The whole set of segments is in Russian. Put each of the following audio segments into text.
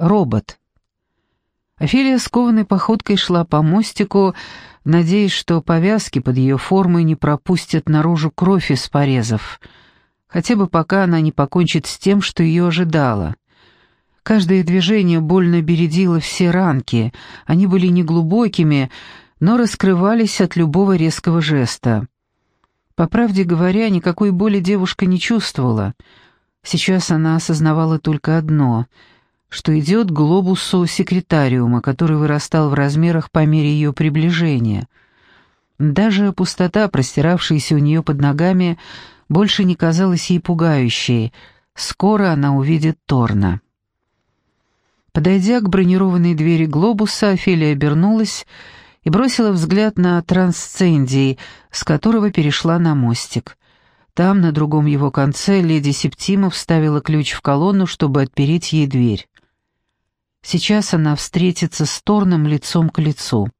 Робот. Офелия скованной походкой шла по мостику, надеясь, что повязки под ее формой не пропустят наружу кровь из порезов, хотя бы пока она не покончит с тем, что ее ожидало. Каждое движение больно бередило все ранки, они были неглубокими, но раскрывались от любого резкого жеста. По правде говоря, никакой боли девушка не чувствовала. Сейчас она осознавала только одно — что идет к глобусу секретариума, который вырастал в размерах по мере ее приближения. Даже пустота, простиравшаяся у нее под ногами, больше не казалась ей пугающей. Скоро она увидит Торна. Подойдя к бронированной двери глобуса, Офелия обернулась и бросила взгляд на трансцендий, с которого перешла на мостик. Там, на другом его конце, леди Септима вставила ключ в колонну, чтобы отпереть ей дверь. Сейчас она встретится с Торном лицом к лицу.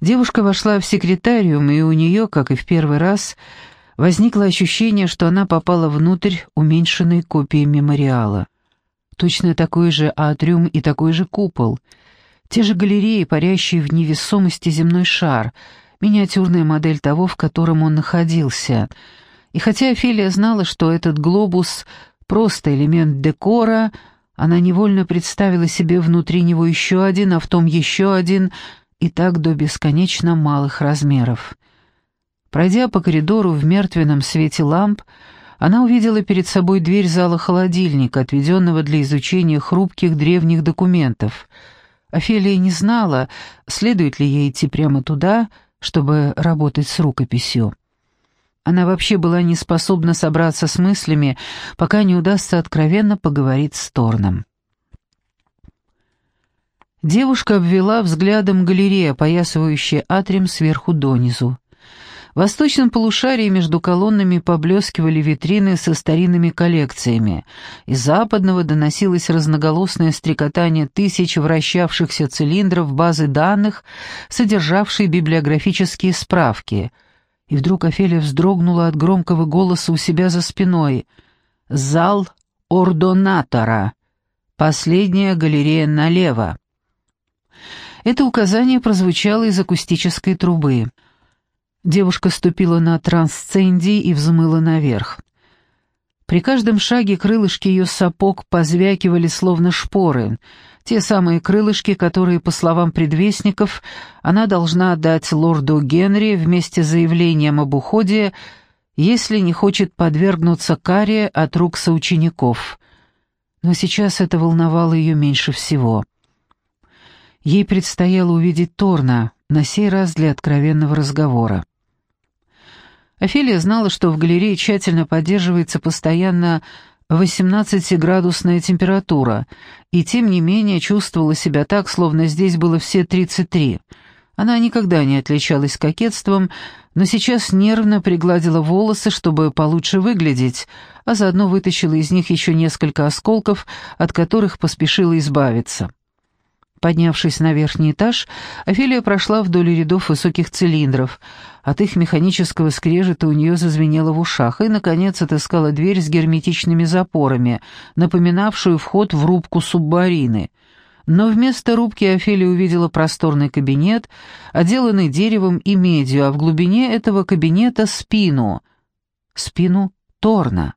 Девушка вошла в секретариум, и у нее, как и в первый раз, возникло ощущение, что она попала внутрь уменьшенной копии мемориала. Точно такой же атриум и такой же купол. Те же галереи, парящие в невесомости земной шар, миниатюрная модель того, в котором он находился. И хотя Офелия знала, что этот глобус — просто элемент декора — она невольно представила себе внутри него еще один, а в том еще один, и так до бесконечно малых размеров. Пройдя по коридору в мертвенном свете ламп, она увидела перед собой дверь зала холодильника, отведенного для изучения хрупких древних документов. Офелия не знала, следует ли ей идти прямо туда, чтобы работать с рукописью. Она вообще была не способна собраться с мыслями, пока не удастся откровенно поговорить с Торном. Девушка обвела взглядом галерею, опоясывающую атриум сверху донизу. В восточном полушарии между колоннами поблескивали витрины со старинными коллекциями. Из западного доносилось разноголосное стрекотание тысяч вращавшихся цилиндров базы данных, содержавшей библиографические справки — и вдруг Офелия вздрогнула от громкого голоса у себя за спиной. «Зал ордонатора. Последняя галерея налево». Это указание прозвучало из акустической трубы. Девушка ступила на трансцендий и взмыла наверх. При каждом шаге крылышки ее сапог позвякивали словно шпоры — те самые крылышки, которые, по словам предвестников, она должна отдать лорду Генри вместе с заявлением об уходе, если не хочет подвергнуться каре от рук соучеников. Но сейчас это волновало ее меньше всего. Ей предстояло увидеть Торна, на сей раз для откровенного разговора. Офелия знала, что в галерее тщательно поддерживается постоянно 18-градусная температура, и тем не менее чувствовала себя так, словно здесь было все 33. Она никогда не отличалась кокетством, но сейчас нервно пригладила волосы, чтобы получше выглядеть, а заодно вытащила из них еще несколько осколков, от которых поспешила избавиться. Поднявшись на верхний этаж, Офелия прошла вдоль рядов высоких цилиндров. От их механического скрежета у нее зазвенело в ушах, и, наконец, отыскала дверь с герметичными запорами, напоминавшую вход в рубку субмарины. Но вместо рубки Офелия увидела просторный кабинет, отделанный деревом и медью, а в глубине этого кабинета спину. Спину Торна.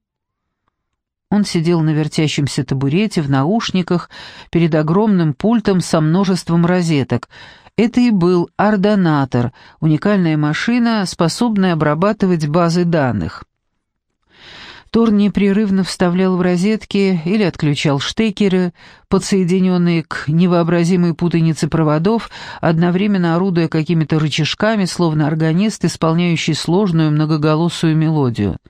Он сидел на вертящемся табурете в наушниках перед огромным пультом со множеством розеток. Это и был ордонатор, уникальная машина, способная обрабатывать базы данных. Тор непрерывно вставлял в розетки или отключал штекеры, подсоединенные к невообразимой путанице проводов, одновременно орудуя какими-то рычажками, словно органист, исполняющий сложную многоголосую мелодию —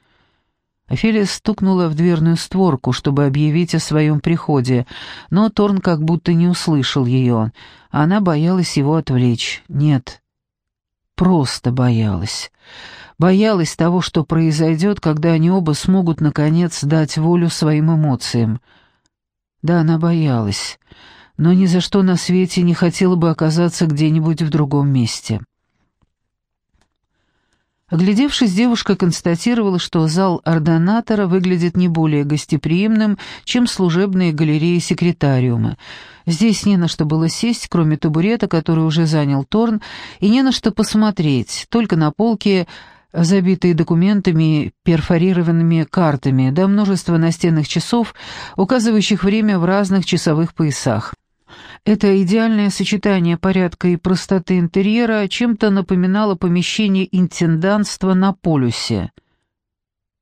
Офелия стукнула в дверную створку, чтобы объявить о своем приходе, но Торн как будто не услышал ее, она боялась его отвлечь. Нет, просто боялась. Боялась того, что произойдет, когда они оба смогут, наконец, дать волю своим эмоциям. Да, она боялась, но ни за что на свете не хотела бы оказаться где-нибудь в другом месте. Оглядевшись, девушка констатировала, что зал ордонатора выглядит не более гостеприимным, чем служебные галереи секретариума. Здесь не на что было сесть, кроме табурета, который уже занял Торн, и не на что посмотреть, только на полке, забитые документами, перфорированными картами, да множество настенных часов, указывающих время в разных часовых поясах. Это идеальное сочетание порядка и простоты интерьера чем-то напоминало помещение интендантства на полюсе.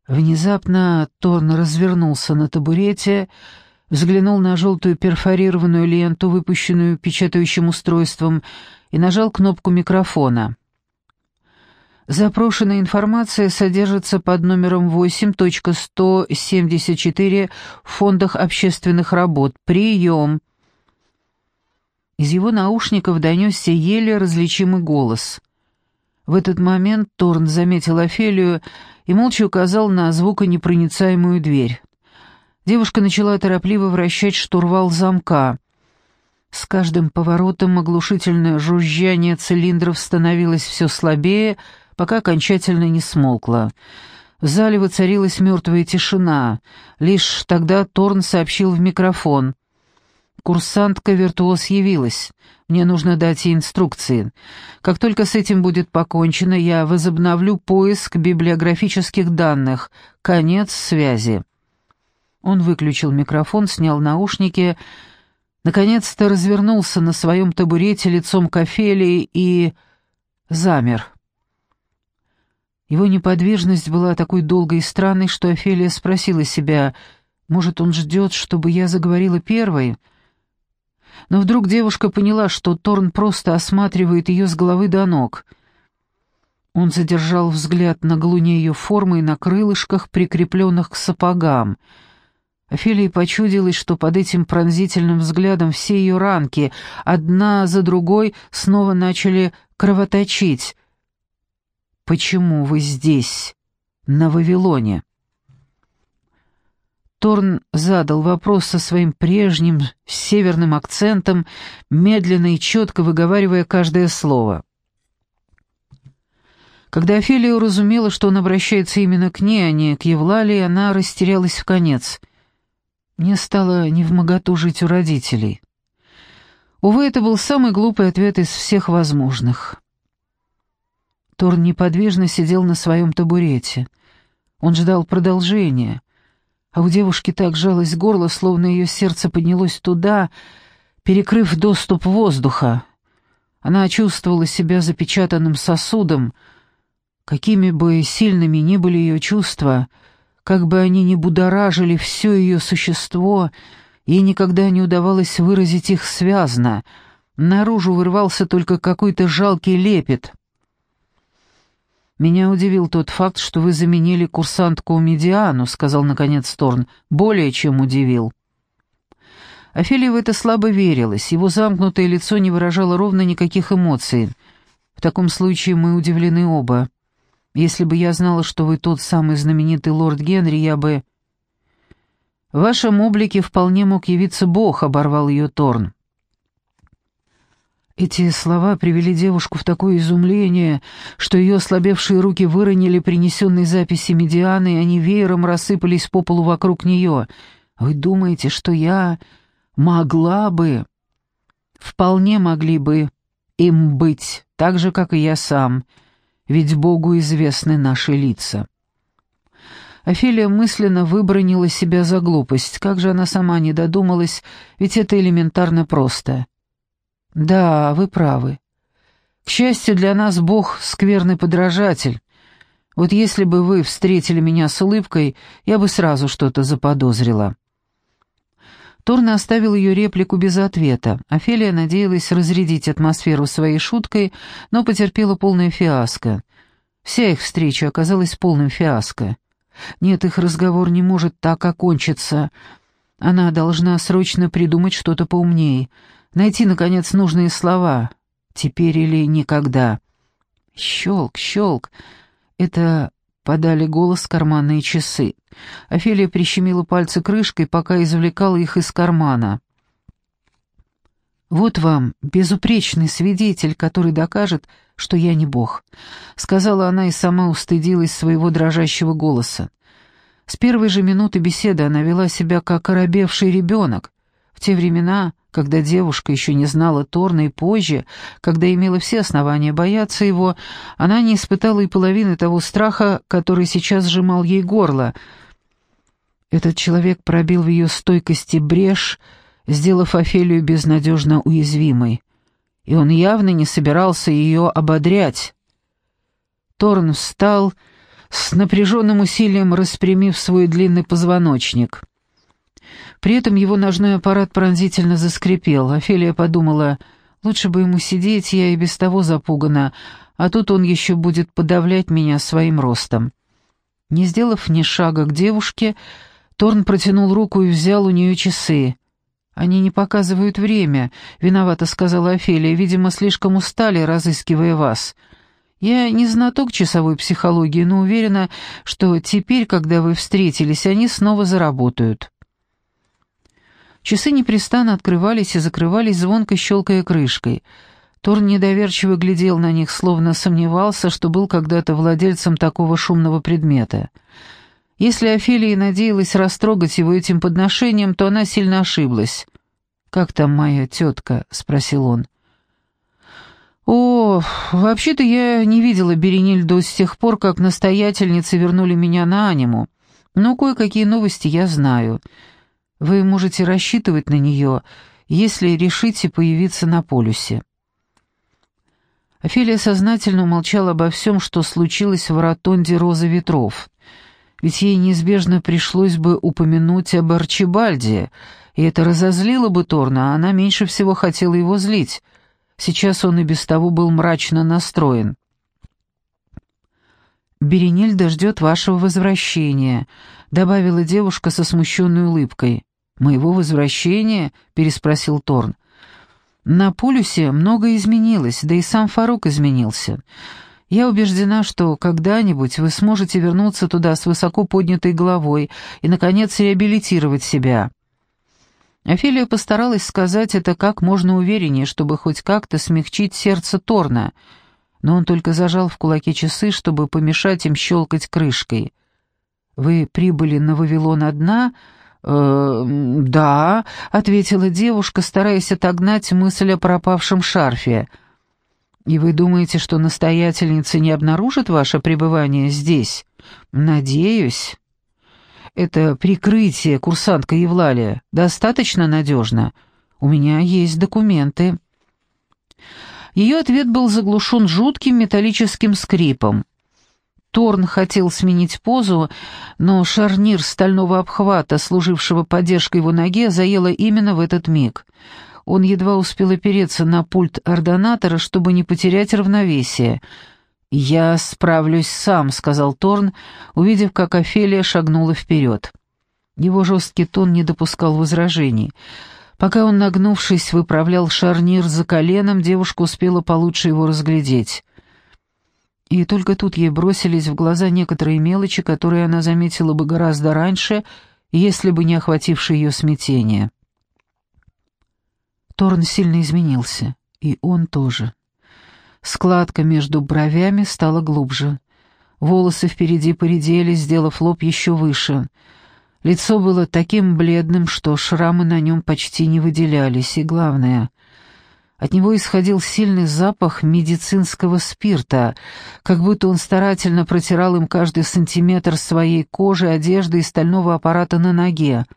Внезапно Торн развернулся на табурете, взглянул на желтую перфорированную ленту, выпущенную печатающим устройством, и нажал кнопку микрофона. Запрошенная информация содержится под номером 8.174 в фондах общественных работ. Прием. Из его наушников донесся еле различимый голос. В этот момент Торн заметил Офелию и молча указал на звуконепроницаемую дверь. Девушка начала торопливо вращать штурвал замка. С каждым поворотом оглушительное жужжание цилиндров становилось все слабее, пока окончательно не смолкло. В зале воцарилась мертвая тишина. Лишь тогда Торн сообщил в микрофон. Курсантка-виртуоз явилась. Мне нужно дать ей инструкции. Как только с этим будет покончено, я возобновлю поиск библиографических данных. Конец связи. Он выключил микрофон, снял наушники, наконец-то развернулся на своем табурете лицом к Офелии и... замер. Его неподвижность была такой долгой и странной, что Офелия спросила себя, может, он ждет, чтобы я заговорила первой? Но вдруг девушка поняла, что Торн просто осматривает ее с головы до ног. Он задержал взгляд на глуне ее формы и на крылышках, прикрепленных к сапогам — Офелии почудилось, что под этим пронзительным взглядом все ее ранки, одна за другой, снова начали кровоточить. «Почему вы здесь, на Вавилоне?» Торн задал вопрос со своим прежним северным акцентом, медленно и четко выговаривая каждое слово. Когда Офелия уразумела, что он обращается именно к ней, а не к Евлалии, она растерялась в конец — мне стало невмоготу жить у родителей. Увы, это был самый глупый ответ из всех возможных. Торн неподвижно сидел на своем табурете. Он ждал продолжения, а у девушки так жалось горло, словно ее сердце поднялось туда, перекрыв доступ воздуха. Она чувствовала себя запечатанным сосудом. Какими бы сильными ни были ее чувства — как бы они ни будоражили все ее существо, ей никогда не удавалось выразить их связно. Наружу вырвался только какой-то жалкий лепет. «Меня удивил тот факт, что вы заменили курсантку Медиану», — сказал наконец Торн. «Более чем удивил». Офелии в это слабо верилось, его замкнутое лицо не выражало ровно никаких эмоций. «В таком случае мы удивлены оба». Если бы я знала, что вы тот самый знаменитый лорд Генри, я бы...» «В вашем облике вполне мог явиться Бог», — оборвал ее Торн. Эти слова привели девушку в такое изумление, что ее ослабевшие руки выронили принесенные записи медианы, и они веером рассыпались по полу вокруг нее. «Вы думаете, что я могла бы...» «Вполне могли бы им быть, так же, как и я сам», ведь Богу известны наши лица. Офелия мысленно выбронила себя за глупость. Как же она сама не додумалась, ведь это элементарно просто. Да, вы правы. К счастью для нас, Бог — скверный подражатель. Вот если бы вы встретили меня с улыбкой, я бы сразу что-то заподозрила. Торна оставил ее реплику без ответа. Офелия надеялась разрядить атмосферу своей шуткой, но потерпела полное фиаско. Вся их встреча оказалась полным фиаско. Нет, их разговор не может так окончиться. Она должна срочно придумать что-то поумнее, найти, наконец, нужные слова. Теперь или никогда. Щелк, щелк. Это подали голос карманные часы. Офелия прищемила пальцы крышкой, пока извлекала их из кармана. «Вот вам безупречный свидетель, который докажет, что я не бог», — сказала она и сама устыдилась своего дрожащего голоса. С первой же минуты беседы она вела себя как оробевший ребенок. Те времена, когда девушка еще не знала Торна и позже, когда имела все основания бояться его, она не испытала и половины того страха, который сейчас сжимал ей горло. Этот человек пробил в ее стойкости брешь, сделав Офелию безнадежно уязвимой. И он явно не собирался ее ободрять. Торн встал с напряженным усилием распрямив свой длинный позвоночник. При этом его ножной аппарат пронзительно заскрипел. Офелия подумала, лучше бы ему сидеть, я и без того запугана, а тут он еще будет подавлять меня своим ростом. Не сделав ни шага к девушке, Торн протянул руку и взял у нее часы. «Они не показывают время», — виновато сказала Офелия, «видимо, слишком устали, разыскивая вас». Я не знаток часовой психологии, но уверена, что теперь, когда вы встретились, они снова заработают. Часы непрестанно открывались и закрывались, звонко щелкая крышкой. Торн недоверчиво глядел на них, словно сомневался, что был когда-то владельцем такого шумного предмета. Если Офелия надеялась растрогать его этим подношением, то она сильно ошиблась. «Как там моя тетка?» — спросил он. «О, вообще-то я не видела Беренильду с тех пор, как настоятельницы вернули меня на аниму. Но кое-какие новости я знаю. Вы можете рассчитывать на нее, если решите появиться на полюсе». Офелия сознательно умолчала обо всем, что случилось в ротонде Розы Ветров. Ведь ей неизбежно пришлось бы упомянуть об Арчибальде, и это разозлило бы Торна, а она меньше всего хотела его злить — Сейчас он и без того был мрачно настроен. «Беренильда ждет вашего возвращения», — добавила девушка со смущенной улыбкой. «Моего возвращения?» — переспросил Торн. «На полюсе многое изменилось, да и сам Фарук изменился. Я убеждена, что когда-нибудь вы сможете вернуться туда с высоко поднятой головой и, наконец, реабилитировать себя». Офелия постаралась сказать это как можно увереннее, чтобы хоть как-то смягчить сердце Торна, но он только зажал в кулаке часы, чтобы помешать им щелкать крышкой. «Вы прибыли на Вавилон одна?» «Э, «Да», — ответила девушка, стараясь отогнать мысль о пропавшем шарфе. «И вы думаете, что настоятельница не обнаружит ваше пребывание здесь?» «Надеюсь». Это прикрытие, курсантка Евлалия, достаточно надежно? У меня есть документы». Ее ответ был заглушен жутким металлическим скрипом. Торн хотел сменить позу, но шарнир стального обхвата, служившего поддержкой его ноге, заело именно в этот миг. Он едва успел опереться на пульт ордонатора, чтобы не потерять равновесие — «Я справлюсь сам», — сказал Торн, увидев, как Офелия шагнула вперед. Его жесткий тон не допускал возражений. Пока он, нагнувшись, выправлял шарнир за коленом, девушка успела получше его разглядеть. И только тут ей бросились в глаза некоторые мелочи, которые она заметила бы гораздо раньше, если бы не охватившее ее смятение. Торн сильно изменился, и он тоже. Складка между бровями стала глубже. Волосы впереди поредели, сделав лоб еще выше. Лицо было таким бледным, что шрамы на нем почти не выделялись, и главное — от него исходил сильный запах медицинского спирта, как будто он старательно протирал им каждый сантиметр своей кожи, одежды и стального аппарата на ноге —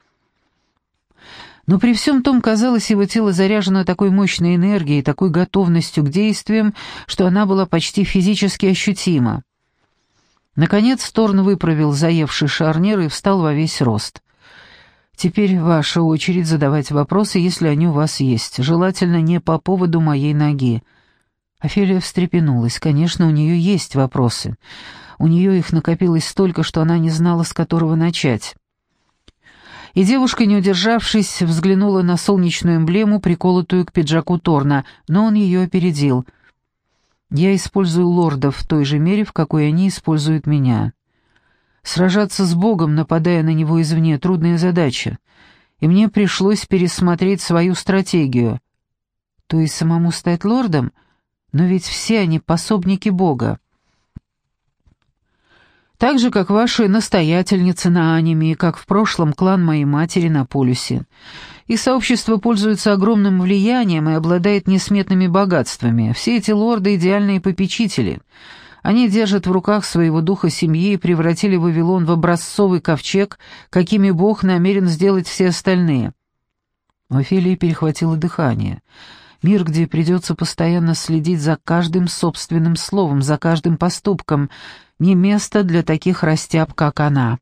но при всем том, казалось, его тело заряжено такой мощной энергией, такой готовностью к действиям, что она была почти физически ощутима. Наконец Торн выправил заевший шарнир и встал во весь рост. «Теперь ваша очередь задавать вопросы, если они у вас есть, желательно не по поводу моей ноги». Офелия встрепенулась. Конечно, у нее есть вопросы. У нее их накопилось столько, что она не знала, с которого начать и девушка, не удержавшись, взглянула на солнечную эмблему, приколотую к пиджаку Торна, но он ее опередил. «Я использую лордов в той же мере, в какой они используют меня. Сражаться с Богом, нападая на него извне, трудная задача, и мне пришлось пересмотреть свою стратегию. То есть самому стать лордом? Но ведь все они пособники Бога. Так же, как ваши настоятельницы на аниме, как в прошлом клан моей матери на полюсе. И сообщество пользуется огромным влиянием и обладает несметными богатствами. Все эти лорды — идеальные попечители. Они держат в руках своего духа семьи и превратили Вавилон в образцовый ковчег, какими Бог намерен сделать все остальные. У Офелии перехватило дыхание. Мир, где придется постоянно следить за каждым собственным словом, за каждым поступком — не место для таких растяб, как она.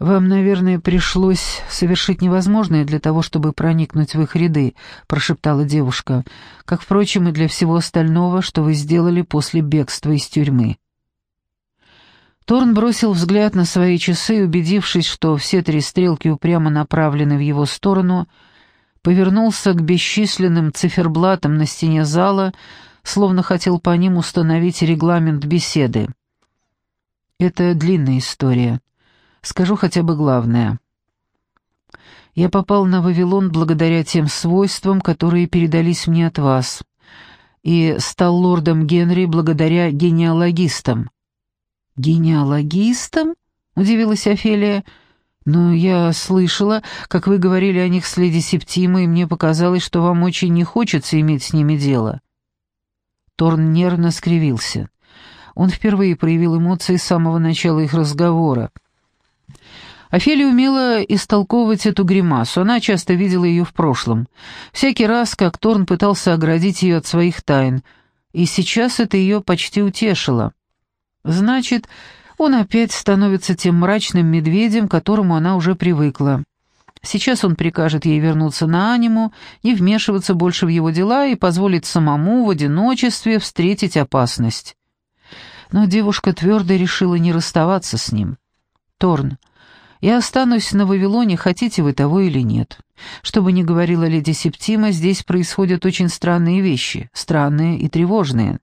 «Вам, наверное, пришлось совершить невозможное для того, чтобы проникнуть в их ряды», — прошептала девушка, «как, впрочем, и для всего остального, что вы сделали после бегства из тюрьмы». Торн бросил взгляд на свои часы убедившись, что все три стрелки упрямо направлены в его сторону, повернулся к бесчисленным циферблатам на стене зала, словно хотел по ним установить регламент беседы. Это длинная история. Скажу хотя бы главное. Я попал на Вавилон благодаря тем свойствам, которые передались мне от вас, и стал лордом Генри благодаря генеалогистам. «Генеалогистам?» — удивилась Офелия. «Но я слышала, как вы говорили о них с леди Септимой, и мне показалось, что вам очень не хочется иметь с ними дело». Торн нервно скривился. Он впервые проявил эмоции с самого начала их разговора. Офелия умела истолковывать эту гримасу, она часто видела ее в прошлом. Всякий раз, как Торн пытался оградить ее от своих тайн, и сейчас это ее почти утешило. Значит, он опять становится тем мрачным медведем, к которому она уже привыкла. Сейчас он прикажет ей вернуться на аниму, не вмешиваться больше в его дела и позволит самому в одиночестве встретить опасность. Но девушка твердо решила не расставаться с ним. «Торн, я останусь на Вавилоне, хотите вы того или нет. Что бы ни говорила леди Септима, здесь происходят очень странные вещи, странные и тревожные.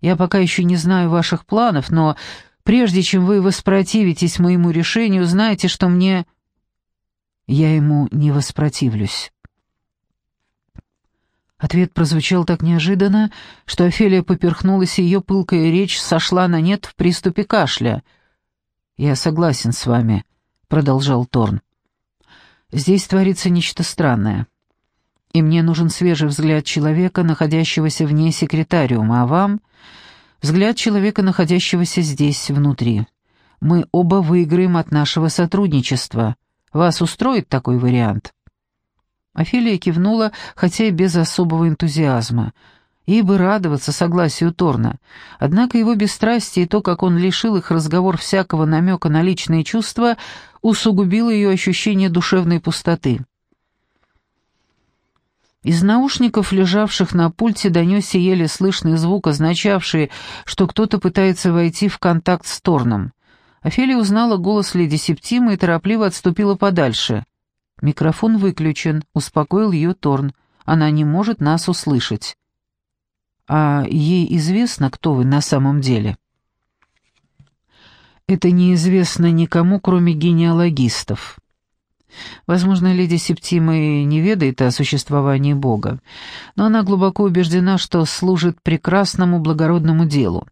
Я пока еще не знаю ваших планов, но прежде чем вы воспротивитесь моему решению, знайте, что мне я ему не воспротивлюсь. Ответ прозвучал так неожиданно, что Офелия поперхнулась, и ее пылкая речь сошла на нет в приступе кашля. «Я согласен с вами», — продолжал Торн. «Здесь творится нечто странное, и мне нужен свежий взгляд человека, находящегося вне секретариума, а вам — взгляд человека, находящегося здесь, внутри. Мы оба выиграем от нашего сотрудничества». Вас устроит такой вариант?» Офелия кивнула, хотя и без особого энтузиазма. Ей бы радоваться согласию Торна. Однако его бесстрастие и то, как он лишил их разговор всякого намека на личные чувства, усугубило ее ощущение душевной пустоты. Из наушников, лежавших на пульте, донесся еле слышный звук, означавший, что кто-то пытается войти в контакт с Торном. Офелия узнала голос леди Септимы и торопливо отступила подальше. «Микрофон выключен», — успокоил ее Торн. «Она не может нас услышать». «А ей известно, кто вы на самом деле?» «Это неизвестно никому, кроме генеалогистов». Возможно, леди Септима и не ведает о существовании Бога, но она глубоко убеждена, что служит прекрасному благородному делу.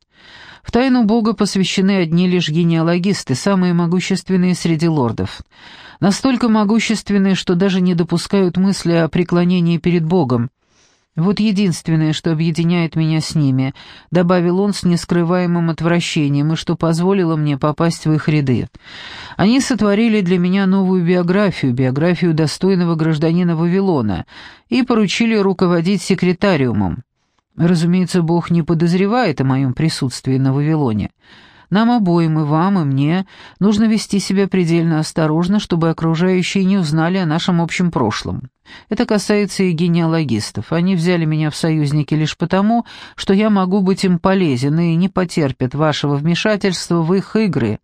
В тайну Бога посвящены одни лишь генеалогисты, самые могущественные среди лордов. Настолько могущественные, что даже не допускают мысли о преклонении перед Богом. Вот единственное, что объединяет меня с ними, добавил он с нескрываемым отвращением, и что позволило мне попасть в их ряды. Они сотворили для меня новую биографию, биографию достойного гражданина Вавилона, и поручили руководить секретариумом. Разумеется, Бог не подозревает о моем присутствии на Вавилоне. Нам обоим, и вам, и мне, нужно вести себя предельно осторожно, чтобы окружающие не узнали о нашем общем прошлом. Это касается и генеалогистов. Они взяли меня в союзники лишь потому, что я могу быть им полезен и не потерпят вашего вмешательства в их игры.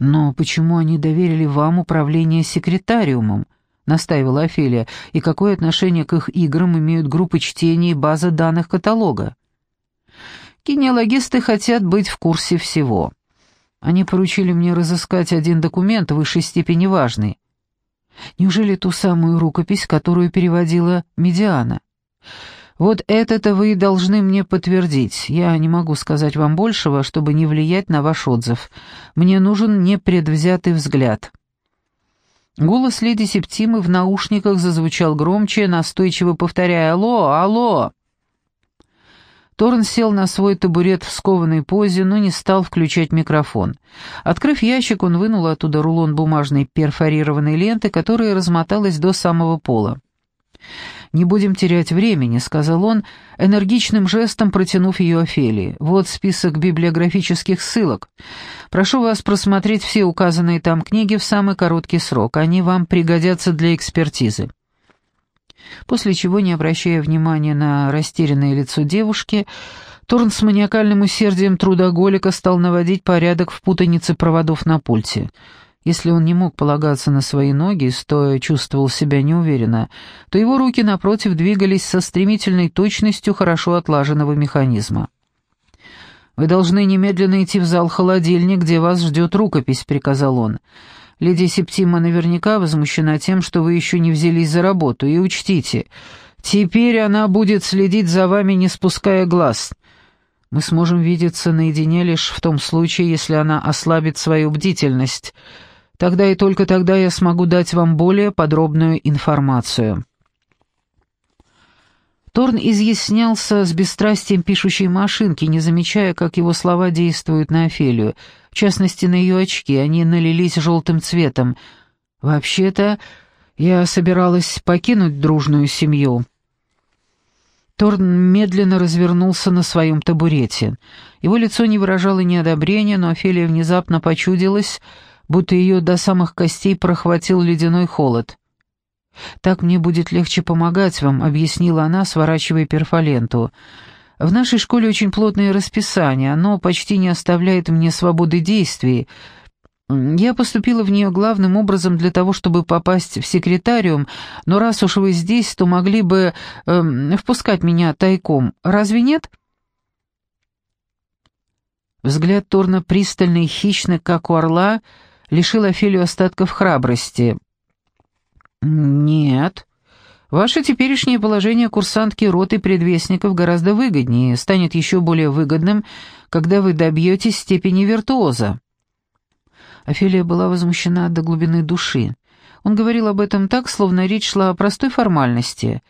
Но почему они доверили вам управление секретариумом? настаивала Офелия, и какое отношение к их играм имеют группы чтения и база данных каталога? Генеалогисты хотят быть в курсе всего. Они поручили мне разыскать один документ высшей степени важный. Неужели ту самую рукопись, которую переводила Медиана? Вот это-то вы должны мне подтвердить. Я не могу сказать вам большего, чтобы не влиять на ваш отзыв. Мне нужен непредвзятый взгляд». Голос леди Септимы в наушниках зазвучал громче, настойчиво повторяя «Алло, алло!». Торн сел на свой табурет в скованной позе, но не стал включать микрофон. Открыв ящик, он вынул оттуда рулон бумажной перфорированной ленты, которая размоталась до самого пола. «Не будем терять времени», — сказал он, энергичным жестом протянув ее Офелии. «Вот список библиографических ссылок. Прошу вас просмотреть все указанные там книги в самый короткий срок. Они вам пригодятся для экспертизы». После чего, не обращая внимания на растерянное лицо девушки, Торн с маниакальным усердием трудоголика стал наводить порядок в путанице проводов на пульте — если он не мог полагаться на свои ноги, стоя чувствовал себя неуверенно, то его руки, напротив, двигались со стремительной точностью хорошо отлаженного механизма. «Вы должны немедленно идти в зал-холодильник, где вас ждет рукопись», — приказал он. «Леди Септима наверняка возмущена тем, что вы еще не взялись за работу, и учтите, теперь она будет следить за вами, не спуская глаз. Мы сможем видеться наедине лишь в том случае, если она ослабит свою бдительность». Тогда и только тогда я смогу дать вам более подробную информацию». Торн изъяснялся с бесстрастием пишущей машинки, не замечая, как его слова действуют на Офелию, в частности, на ее очки, они налились желтым цветом. «Вообще-то, я собиралась покинуть дружную семью». Торн медленно развернулся на своем табурете. Его лицо не выражало неодобрения, но Офелия внезапно почудилась, будто ее до самых костей прохватил ледяной холод. «Так мне будет легче помогать вам», — объяснила она, сворачивая перфоленту. «В нашей школе очень плотное расписание, оно почти не оставляет мне свободы действий. Я поступила в нее главным образом для того, чтобы попасть в секретариум, но раз уж вы здесь, то могли бы э, впускать меня тайком. Разве нет?» Взгляд Торна пристальный, хищный, как у орла — лишил Офелию остатков храбрости. «Нет. Ваше теперешнее положение курсантки роты предвестников гораздо выгоднее, станет еще более выгодным, когда вы добьетесь степени виртуоза». Офелия была возмущена до глубины души. Он говорил об этом так, словно речь шла о простой формальности.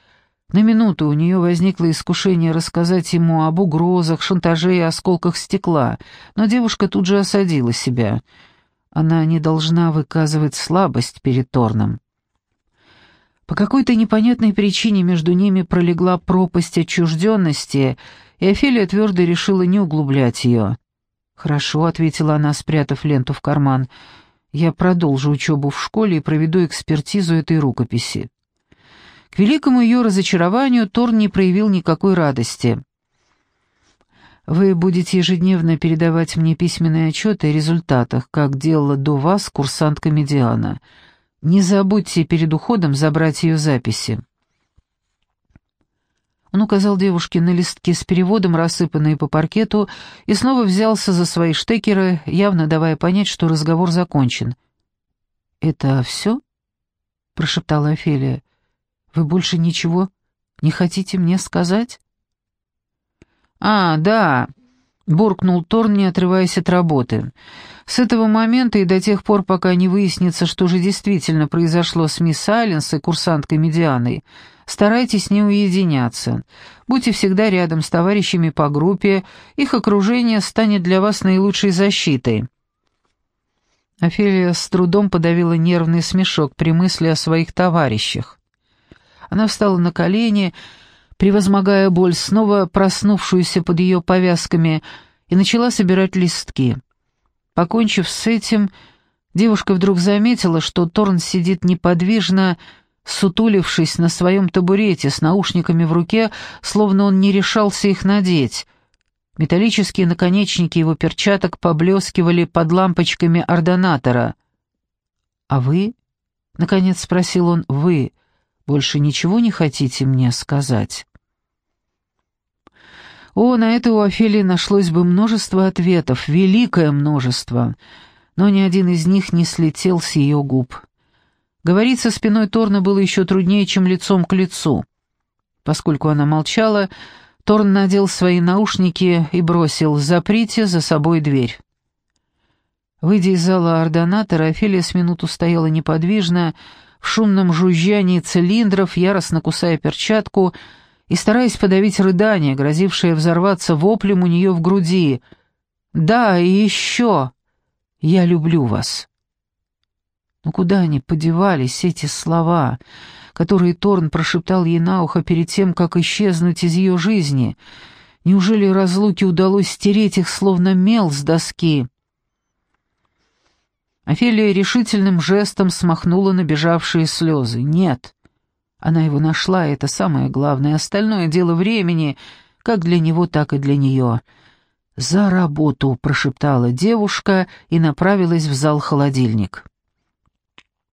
На минуту у нее возникло искушение рассказать ему об угрозах, шантаже и осколках стекла, но девушка тут же осадила себя — она не должна выказывать слабость перед Торном. По какой-то непонятной причине между ними пролегла пропасть отчужденности, и Офелия твердо решила не углублять ее. «Хорошо», — ответила она, спрятав ленту в карман, — «я продолжу учебу в школе и проведу экспертизу этой рукописи». К великому ее разочарованию Торн не проявил никакой радости. Вы будете ежедневно передавать мне письменные отчеты о результатах, как делала до вас курсантка Медиана. Не забудьте перед уходом забрать ее записи». Он указал девушке на листки с переводом, рассыпанные по паркету, и снова взялся за свои штекеры, явно давая понять, что разговор закончен. «Это все?» — прошептала Офелия. «Вы больше ничего не хотите мне сказать?» «А, да», — буркнул Торн, не отрываясь от работы. «С этого момента и до тех пор, пока не выяснится, что же действительно произошло с мисс Айленс и курсанткой Медианой, старайтесь не уединяться. Будьте всегда рядом с товарищами по группе, их окружение станет для вас наилучшей защитой». Офелия с трудом подавила нервный смешок при мысли о своих товарищах. Она встала на колени превозмогая боль, снова проснувшуюся под ее повязками, и начала собирать листки. Покончив с этим, девушка вдруг заметила, что Торн сидит неподвижно, сутулившись на своем табурете с наушниками в руке, словно он не решался их надеть. Металлические наконечники его перчаток поблескивали под лампочками ордонатора. «А вы?» — наконец спросил он. «Вы больше ничего не хотите мне сказать?» О, на это у Офелии нашлось бы множество ответов, великое множество, но ни один из них не слетел с ее губ. Говорить со спиной Торна было еще труднее, чем лицом к лицу. Поскольку она молчала, Торн надел свои наушники и бросил «Заприте за собой дверь». Выйдя из зала ордонатора, Офелия с минуту стояла неподвижно, в шумном жужжании цилиндров, яростно кусая перчатку и стараясь подавить рыдание, грозившее взорваться воплем у нее в груди. «Да, и еще! Я люблю вас!» Но куда они подевались, эти слова, которые Торн прошептал ей на ухо перед тем, как исчезнуть из ее жизни? Неужели разлуке удалось стереть их, словно мел с доски?» Офелия решительным жестом смахнула набежавшие слезы. «Нет». Она его нашла, это самое главное. Остальное дело времени, как для него, так и для нее. «За работу!» — прошептала девушка и направилась в зал-холодильник.